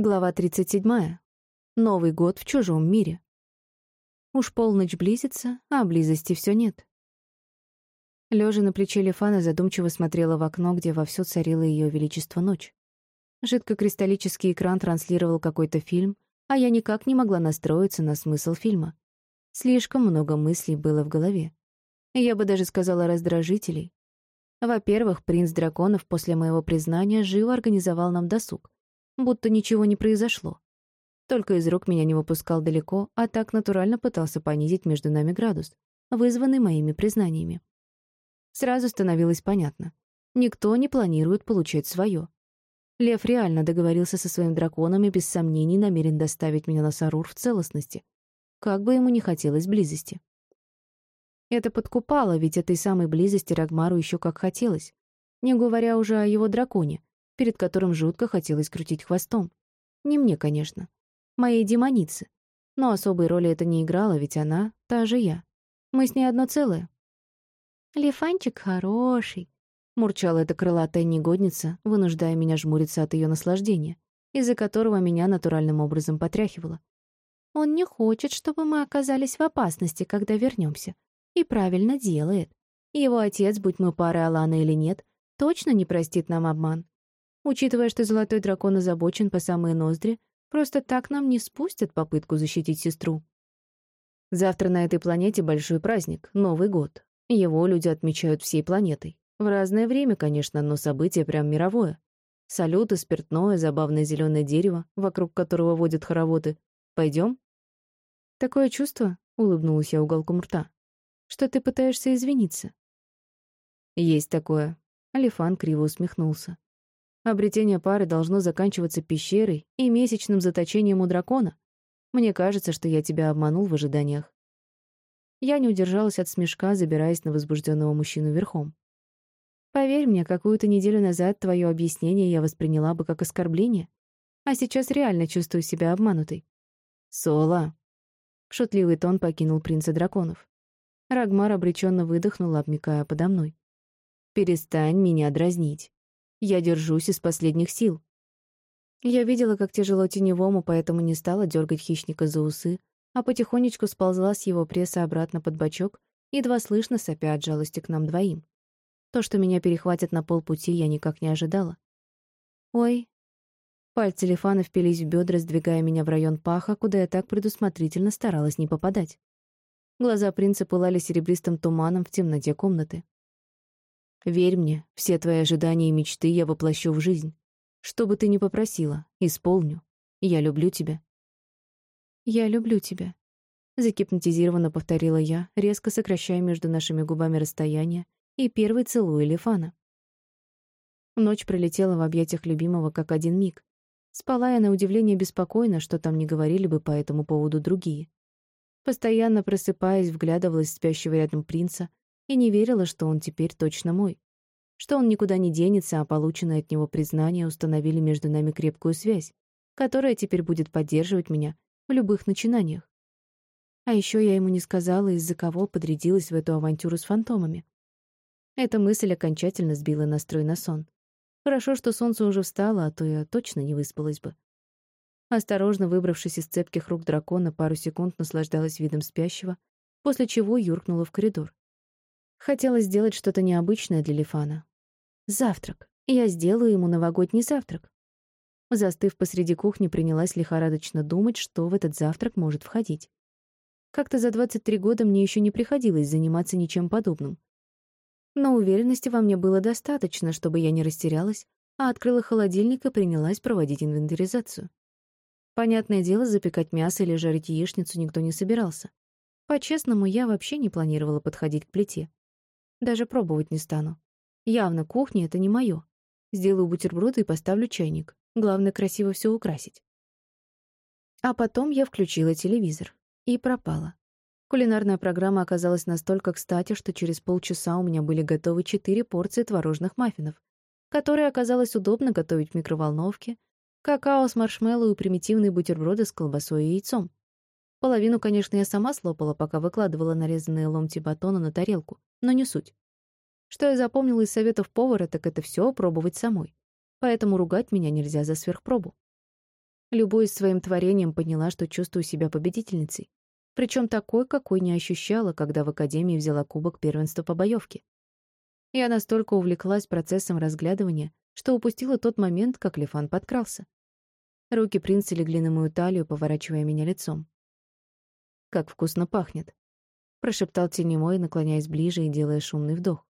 Глава 37. Новый год в чужом мире. Уж полночь близится, а близости все нет. Лежа на плече Лефана задумчиво смотрела в окно, где вовсю царила ее величество ночь. Жидкокристаллический экран транслировал какой-то фильм, а я никак не могла настроиться на смысл фильма. Слишком много мыслей было в голове. Я бы даже сказала раздражителей. Во-первых, принц драконов после моего признания живо организовал нам досуг — будто ничего не произошло. Только из рук меня не выпускал далеко, а так натурально пытался понизить между нами градус, вызванный моими признаниями. Сразу становилось понятно. Никто не планирует получать свое. Лев реально договорился со своим драконом и без сомнений намерен доставить меня на Сарур в целостности, как бы ему не хотелось близости. Это подкупало, ведь этой самой близости Рагмару еще как хотелось, не говоря уже о его драконе, перед которым жутко хотелось крутить хвостом. Не мне, конечно. Моей демонице. Но особой роли это не играло, ведь она — та же я. Мы с ней одно целое. «Лефанчик хороший», — мурчала эта крылатая негодница, вынуждая меня жмуриться от ее наслаждения, из-за которого меня натуральным образом потряхивало. «Он не хочет, чтобы мы оказались в опасности, когда вернемся, И правильно делает. Его отец, будь мы парой Алана или нет, точно не простит нам обман. Учитывая, что Золотой Дракон озабочен по самые ноздри, просто так нам не спустят попытку защитить сестру. Завтра на этой планете большой праздник — Новый год. Его люди отмечают всей планетой. В разное время, конечно, но событие прям мировое. Салюты, спиртное, забавное зеленое дерево, вокруг которого водят хороводы. Пойдем? Такое чувство, — улыбнулась я уголком рта, — что ты пытаешься извиниться. Есть такое. Алифан криво усмехнулся. Обретение пары должно заканчиваться пещерой и месячным заточением у дракона. Мне кажется, что я тебя обманул в ожиданиях. Я не удержалась от смешка, забираясь на возбужденного мужчину верхом. Поверь мне, какую-то неделю назад твое объяснение я восприняла бы как оскорбление, а сейчас реально чувствую себя обманутой. Соло. Шутливый тон покинул принца драконов. Рагмар обреченно выдохнул, обмикая подо мной. «Перестань меня дразнить. Я держусь из последних сил. Я видела, как тяжело теневому, поэтому не стала дергать хищника за усы, а потихонечку сползла с его пресса обратно под бочок, едва слышно сопя от жалости к нам двоим. То, что меня перехватят на полпути, я никак не ожидала. «Ой». Пальцы Лифана впились в бедра, сдвигая меня в район паха, куда я так предусмотрительно старалась не попадать. Глаза принца пылали серебристым туманом в темноте комнаты. Верь мне, все твои ожидания и мечты я воплощу в жизнь. Что бы ты ни попросила, исполню. Я люблю тебя. Я люблю тебя. Загипнотизированно повторила я, резко сокращая между нашими губами расстояние, и первый целую Лефана. Ночь пролетела в объятиях любимого как один миг. Спала я на удивление беспокойно, что там не говорили бы по этому поводу другие. Постоянно просыпаясь, вглядывалась в спящего рядом принца, и не верила, что он теперь точно мой. Что он никуда не денется, а полученное от него признание установили между нами крепкую связь, которая теперь будет поддерживать меня в любых начинаниях. А еще я ему не сказала, из-за кого подрядилась в эту авантюру с фантомами. Эта мысль окончательно сбила настрой на сон. Хорошо, что солнце уже встало, а то я точно не выспалась бы. Осторожно выбравшись из цепких рук дракона, пару секунд наслаждалась видом спящего, после чего юркнула в коридор. Хотела сделать что-то необычное для Лифана. Завтрак. Я сделаю ему новогодний завтрак. Застыв посреди кухни, принялась лихорадочно думать, что в этот завтрак может входить. Как-то за 23 года мне еще не приходилось заниматься ничем подобным. Но уверенности во мне было достаточно, чтобы я не растерялась, а открыла холодильник и принялась проводить инвентаризацию. Понятное дело, запекать мясо или жарить яичницу никто не собирался. По-честному, я вообще не планировала подходить к плите. Даже пробовать не стану. Явно кухня — это не мое. Сделаю бутерброды и поставлю чайник. Главное, красиво все украсить. А потом я включила телевизор. И пропала. Кулинарная программа оказалась настолько кстати, что через полчаса у меня были готовы четыре порции творожных маффинов, которые оказалось удобно готовить в микроволновке, какао с маршмеллоу и примитивные бутерброды с колбасой и яйцом. Половину, конечно, я сама слопала, пока выкладывала нарезанные ломти батона на тарелку, но не суть. Что я запомнила из советов повара, так это все пробовать самой. Поэтому ругать меня нельзя за сверхпробу. Любуясь своим творением, поняла, что чувствую себя победительницей. Причем такой, какой не ощущала, когда в академии взяла кубок первенства по боевке. Я настолько увлеклась процессом разглядывания, что упустила тот момент, как Лифан подкрался. Руки принца легли на мою талию, поворачивая меня лицом. «Как вкусно пахнет», — прошептал тенемой, наклоняясь ближе и делая шумный вдох.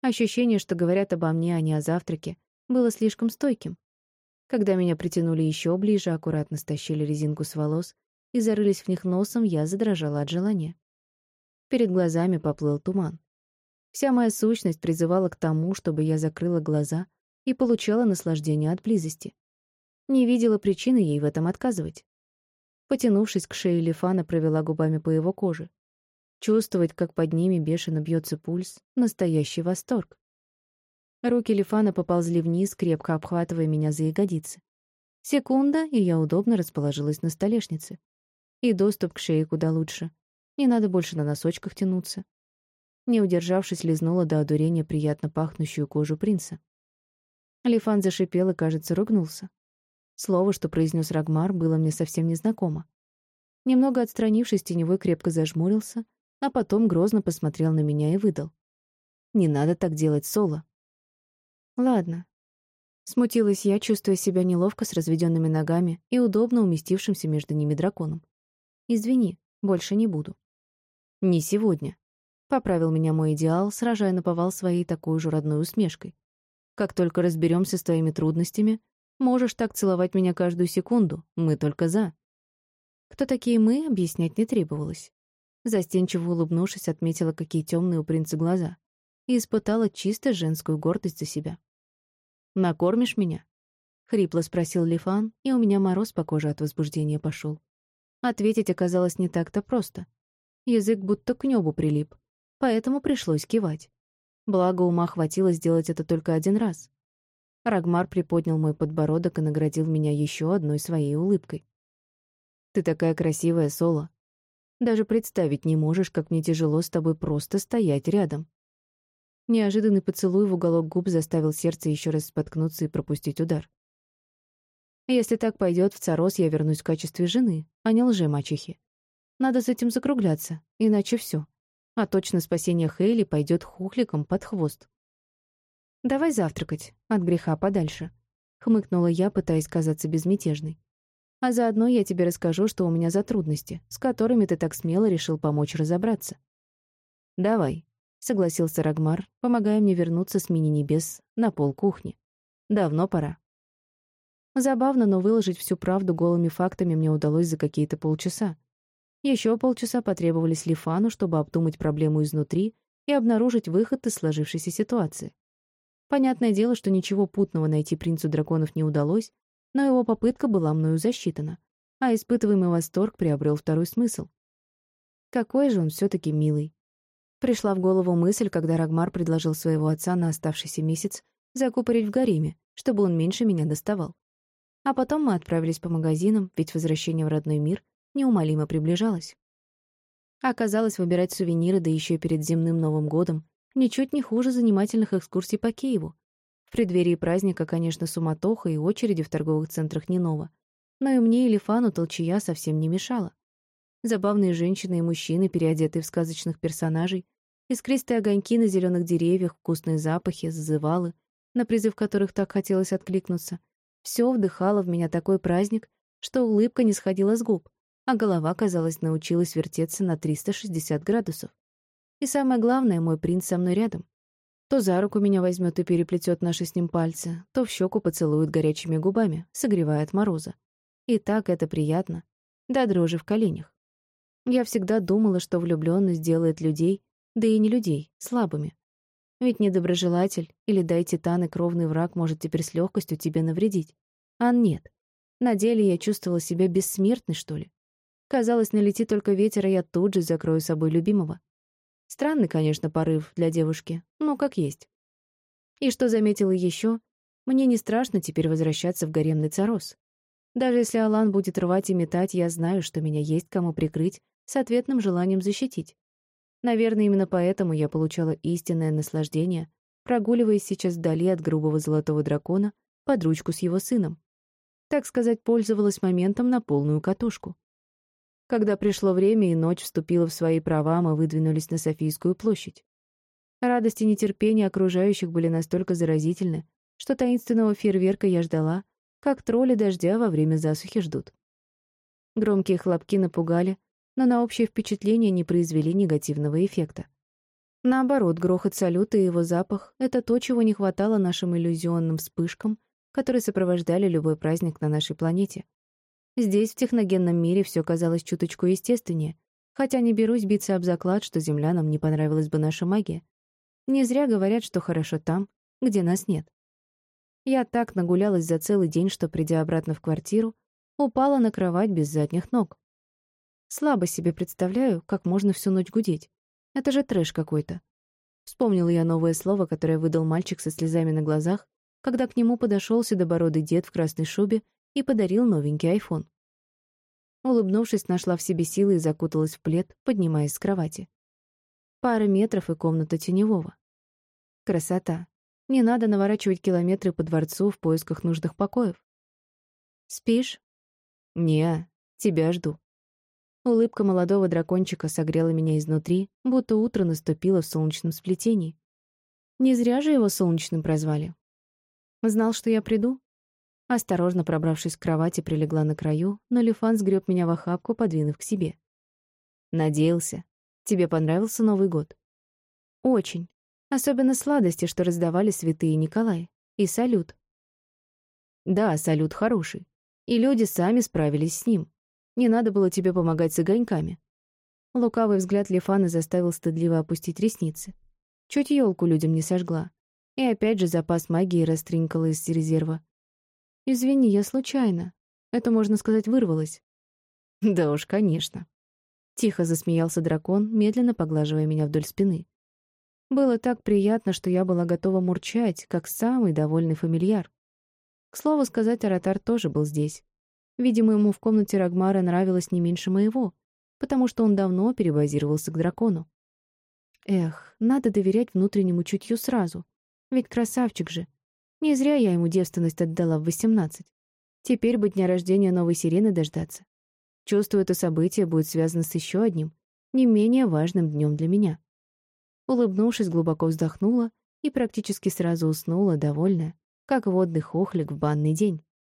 Ощущение, что говорят обо мне, а не о завтраке, было слишком стойким. Когда меня притянули еще ближе, аккуратно стащили резинку с волос и зарылись в них носом, я задрожала от желания. Перед глазами поплыл туман. Вся моя сущность призывала к тому, чтобы я закрыла глаза и получала наслаждение от близости. Не видела причины ей в этом отказывать. Потянувшись к шее Лифана, провела губами по его коже. Чувствовать, как под ними бешено бьется пульс — настоящий восторг. Руки Лифана поползли вниз, крепко обхватывая меня за ягодицы. Секунда, и я удобно расположилась на столешнице. И доступ к шее куда лучше. Не надо больше на носочках тянуться. Не удержавшись, лизнула до одурения приятно пахнущую кожу принца. Лифан зашипел и, кажется, ругнулся. Слово, что произнес Рагмар, было мне совсем незнакомо. Немного отстранившись, теневой крепко зажмурился, а потом грозно посмотрел на меня и выдал. «Не надо так делать, Соло». «Ладно». Смутилась я, чувствуя себя неловко с разведенными ногами и удобно уместившимся между ними драконом. «Извини, больше не буду». «Не сегодня», — поправил меня мой идеал, сражая наповал своей такой же родной усмешкой. «Как только разберемся с твоими трудностями, Можешь так целовать меня каждую секунду, мы только за». Кто такие мы, объяснять не требовалось. Застенчиво улыбнувшись, отметила, какие темные у принца глаза, и испытала чисто женскую гордость за себя. «Накормишь меня?» — хрипло спросил Лифан, и у меня мороз по коже от возбуждения пошел. Ответить оказалось не так-то просто. Язык будто к небу прилип, поэтому пришлось кивать. Благо ума хватило сделать это только один раз. Рагмар приподнял мой подбородок и наградил меня еще одной своей улыбкой. «Ты такая красивая, Соло. Даже представить не можешь, как мне тяжело с тобой просто стоять рядом». Неожиданный поцелуй в уголок губ заставил сердце еще раз споткнуться и пропустить удар. Если так пойдет, в Царос я вернусь в качестве жены, а не лже-мачехи. Надо с этим закругляться, иначе все. А точно спасение Хейли пойдет хухликом под хвост. «Давай завтракать, от греха подальше», — хмыкнула я, пытаясь казаться безмятежной. «А заодно я тебе расскажу, что у меня за трудности, с которыми ты так смело решил помочь разобраться». «Давай», — согласился Рагмар, помогая мне вернуться с мини-небес на пол кухни. «Давно пора». Забавно, но выложить всю правду голыми фактами мне удалось за какие-то полчаса. Еще полчаса потребовались Лифану, чтобы обдумать проблему изнутри и обнаружить выход из сложившейся ситуации. Понятное дело, что ничего путного найти принцу драконов не удалось, но его попытка была мною засчитана, а испытываемый восторг приобрел второй смысл. Какой же он все таки милый. Пришла в голову мысль, когда Рагмар предложил своего отца на оставшийся месяц закупорить в гареме, чтобы он меньше меня доставал. А потом мы отправились по магазинам, ведь возвращение в родной мир неумолимо приближалось. Оказалось, выбирать сувениры, да еще перед земным Новым годом, ничуть не хуже занимательных экскурсий по Киеву. В преддверии праздника, конечно, суматоха и очереди в торговых центрах не ново. Но и мне, и Лифану толчая совсем не мешало. Забавные женщины и мужчины, переодетые в сказочных персонажей, искристые огоньки на зеленых деревьях, вкусные запахи, зазывалы, на призыв которых так хотелось откликнуться. Все вдыхало в меня такой праздник, что улыбка не сходила с губ, а голова, казалось, научилась вертеться на 360 градусов. И самое главное, мой принц со мной рядом. То за руку меня возьмет и переплетет наши с ним пальцы, то в щеку поцелует горячими губами, согревая от мороза. И так это приятно. Да дрожи в коленях. Я всегда думала, что влюбленность делает людей, да и не людей, слабыми. Ведь недоброжелатель или дай титан и кровный враг может теперь с легкостью тебе навредить. А нет. На деле я чувствовала себя бессмертной, что ли. Казалось, налетит только ветер, а я тут же закрою собой любимого. Странный, конечно, порыв для девушки, но как есть. И что заметила еще, мне не страшно теперь возвращаться в гаремный царос. Даже если Алан будет рвать и метать, я знаю, что меня есть кому прикрыть с ответным желанием защитить. Наверное, именно поэтому я получала истинное наслаждение, прогуливаясь сейчас вдали от грубого золотого дракона под ручку с его сыном. Так сказать, пользовалась моментом на полную катушку. Когда пришло время и ночь вступила в свои права, мы выдвинулись на Софийскую площадь. Радость и нетерпение окружающих были настолько заразительны, что таинственного фейерверка я ждала, как тролли дождя во время засухи ждут. Громкие хлопки напугали, но на общее впечатление не произвели негативного эффекта. Наоборот, грохот салюта и его запах — это то, чего не хватало нашим иллюзионным вспышкам, которые сопровождали любой праздник на нашей планете. Здесь, в техногенном мире, все казалось чуточку естественнее, хотя не берусь биться об заклад, что землянам не понравилась бы наша магия. Не зря говорят, что хорошо там, где нас нет. Я так нагулялась за целый день, что, придя обратно в квартиру, упала на кровать без задних ног. Слабо себе представляю, как можно всю ночь гудеть. Это же трэш какой-то. Вспомнила я новое слово, которое выдал мальчик со слезами на глазах, когда к нему подошел седобородый дед в красной шубе и подарил новенький айфон. Улыбнувшись, нашла в себе силы и закуталась в плед, поднимаясь с кровати. Пара метров и комната теневого. Красота. Не надо наворачивать километры по дворцу в поисках нужных покоев. «Спишь?» «Не, тебя жду». Улыбка молодого дракончика согрела меня изнутри, будто утро наступило в солнечном сплетении. Не зря же его солнечным прозвали. Знал, что я приду? Осторожно пробравшись к кровати, прилегла на краю, но Лифан сгреб меня в охапку, подвинув к себе. «Надеялся. Тебе понравился Новый год?» «Очень. Особенно сладости, что раздавали святые Николай. И салют. Да, салют хороший. И люди сами справились с ним. Не надо было тебе помогать с огоньками. Лукавый взгляд Лефана заставил стыдливо опустить ресницы. Чуть елку людям не сожгла. И опять же запас магии растринкала из резерва. «Извини, я случайно. Это, можно сказать, вырвалось». «Да уж, конечно». Тихо засмеялся дракон, медленно поглаживая меня вдоль спины. Было так приятно, что я была готова мурчать, как самый довольный фамильяр. К слову сказать, Аратар тоже был здесь. Видимо, ему в комнате Рагмара нравилось не меньше моего, потому что он давно перебазировался к дракону. Эх, надо доверять внутреннему чутью сразу. Ведь красавчик же. Не зря я ему девственность отдала в восемнадцать. Теперь бы дня рождения новой сирены дождаться. Чувствую, это событие будет связано с еще одним, не менее важным днем для меня. Улыбнувшись, глубоко вздохнула и практически сразу уснула, довольная, как водный хохлик в банный день.